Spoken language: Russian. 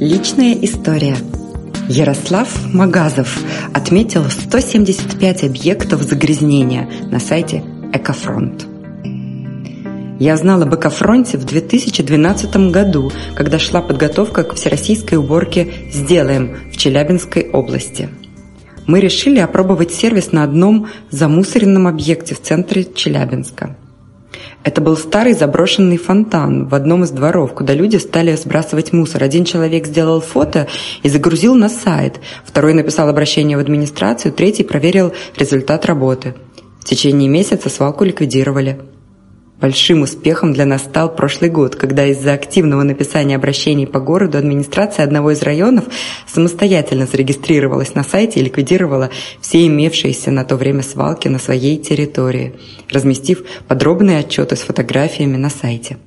Личная история. Ярослав Магазов отметил 175 объектов загрязнения на сайте Экофронт. Я знала об Экофронте в 2012 году, когда шла подготовка к всероссийской уборке «Сделаем» в Челябинской области. Мы решили опробовать сервис на одном замусоренном объекте в центре Челябинска – это был старый заброшенный фонтан в одном из дворов, куда люди стали сбрасывать мусор. Один человек сделал фото и загрузил на сайт, второй написал обращение в администрацию, третий проверил результат работы. В течение месяца свалку ликвидировали. Большим успехом для нас стал прошлый год, когда из-за активного написания обращений по городу администрация одного из районов самостоятельно зарегистрировалась на сайте и ликвидировала все имевшиеся на то время свалки на своей территории, разместив подробные отчеты с фотографиями на сайте.